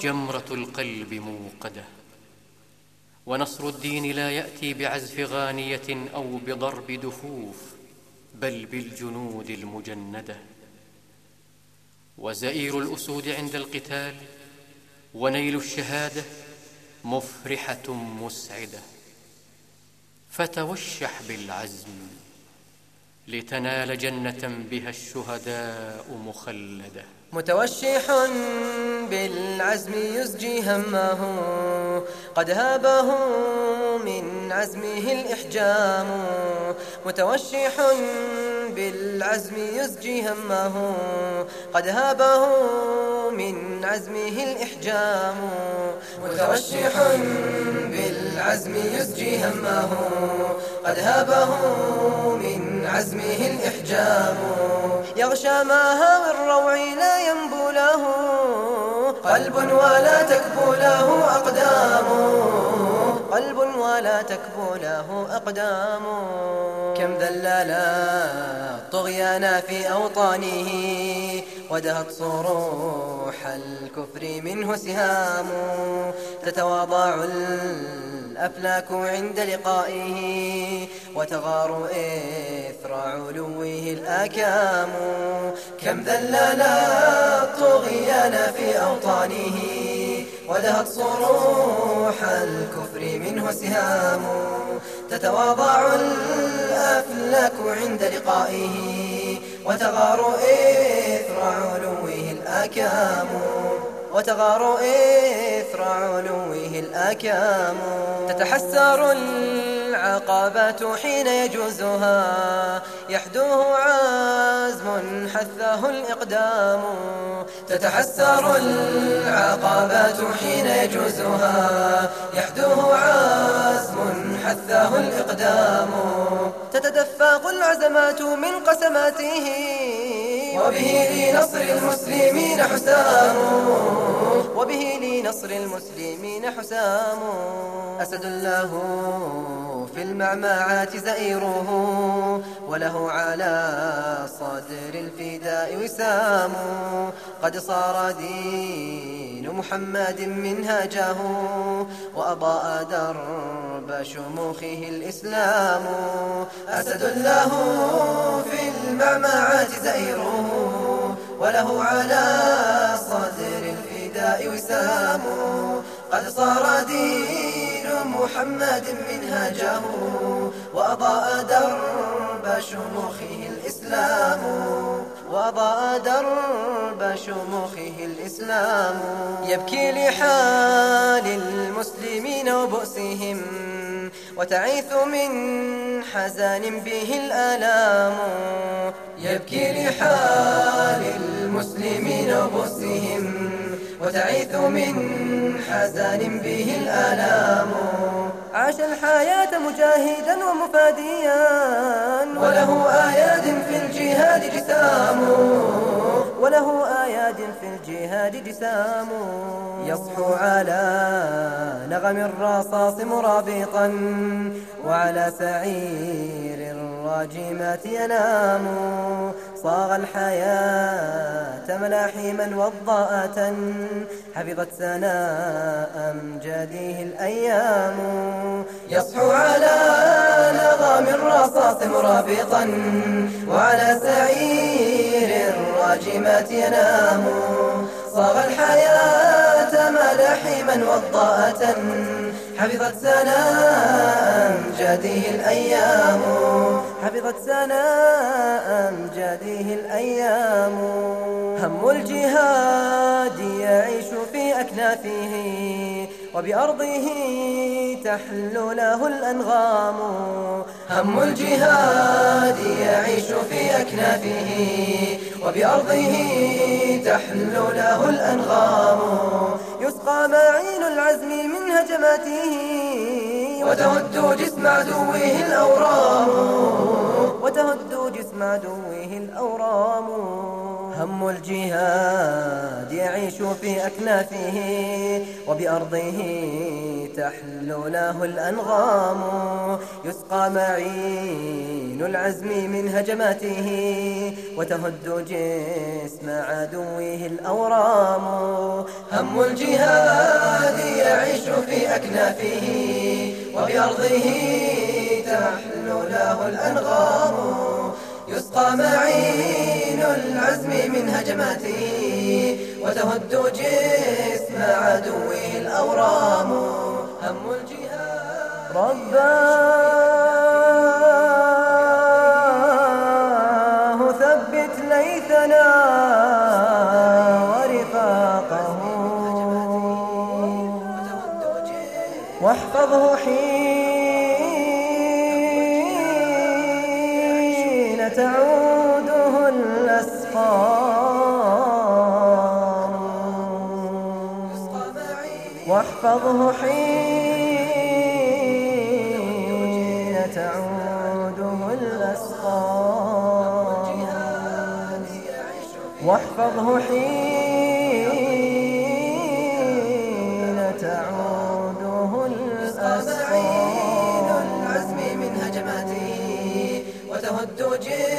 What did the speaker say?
جمرة القلب موقدة. ونصر الدين لا يأتي بعزف غانية أو بضرب دفوف بل بالجنود المجندة. وزئير الأسود عند القتال ونيل الشهادة مفرحة مسعدة. فتوشح بالعزم لتنال جنة بها الشهداء مخلدة. متوشح بالعزم يزجي همه قد هابه من عزمه الإحجام. متوشح بالعزم يزجي همه قد هابه من عزمه الإحجام. متوشح بالعزم يزجي همه قد هابه من عزمه الإحجام. يغشى ماها الروع لا ينبو له. قلب ولا تكبو له أقدام. قلب ولا تكبو له أقدام. كم ذللا طغيانا في أوطانه. ودهت صروح الكفر منه سهام تتواضع الأفلاك عند لقائه وتغار إثر علوه الآكام كم ذلل الطغيان في أوطانه ودهت صروح الكفر منه سهام تتواضع الأفلاك عند لقائه وتغار إثر علوه الآكام. وتغار إثر علوه الآكام. تتحسر العقبات حين يجوزها. يحدوه عزم حثه الإقدام. تتحسر العقبات حين يجوزها. يحدوه عزم حثه الإقدام. تتدفق العزمات من قسماته. وبه لنصر المسلمين حسام. وبه لنصر المسلمين حسام. أسد الله. في المعمعات زئيره وله على صدر الفداء وسام. قد صار دين محمد منهاجه وأضاء درب شموخه الإسلام. أسد الله في المعمعات زئيره وله على صدر الفداء وسام. قد صار دين محمد منهاجه وأضاء درب شموخه الإسلام. وأضاء درب شموخه الإسلام. يبكي لحال المسلمين وبؤسهم وتعيث من حزان به الآلام. يبكي لحال المسلمين وبؤسهم وتعيث من حزان به الآلام. عاش الحياة مجاهدا ومفاديا. وله آياد في الجهاد جسام. وله آياد في الجهاد جسام. يصحو على نغم الرصاص مرابطا وعلى سعير الراجمات ينام. صاغ الحياة ملاحما وضاءة. حفظت سناء أمجاده الأيام. يصحو على نغم الرصاص مرابطا وعلى سعير الراجمات ينام. صاغ الحياة ملاحما وضاءة. حفظت سناء أمجاده الأيام. حفظت سناء أمجاده الأيام. هم الجهاد يعيش في أكنافه وبأرضه تحل له الأنغام. هم الجهاد يعيش في أكنافه وبأرضه تحل له الأنغام. يسقى معين العزم من هجماته وتهد جسم عدوه الأورام. وتهد جسم عدوه الأورام. هم الجهاد يعيش في أكنافه وبأرضه تحل له الأنغام. يسقى معين العزم من هجماته وتهد جسم عدوه الأورام. هم الجهاد يعيش في أكنافه وبأرضه تحلو له الأنغام. يسقى معين العزم من هجماته وتهد جسم عدوه الأورام. هم الجهاد رباه واحفظه حين تعوده الأسقام. واحفظه حين تعوده الأسقام. واحفظه حين هجماته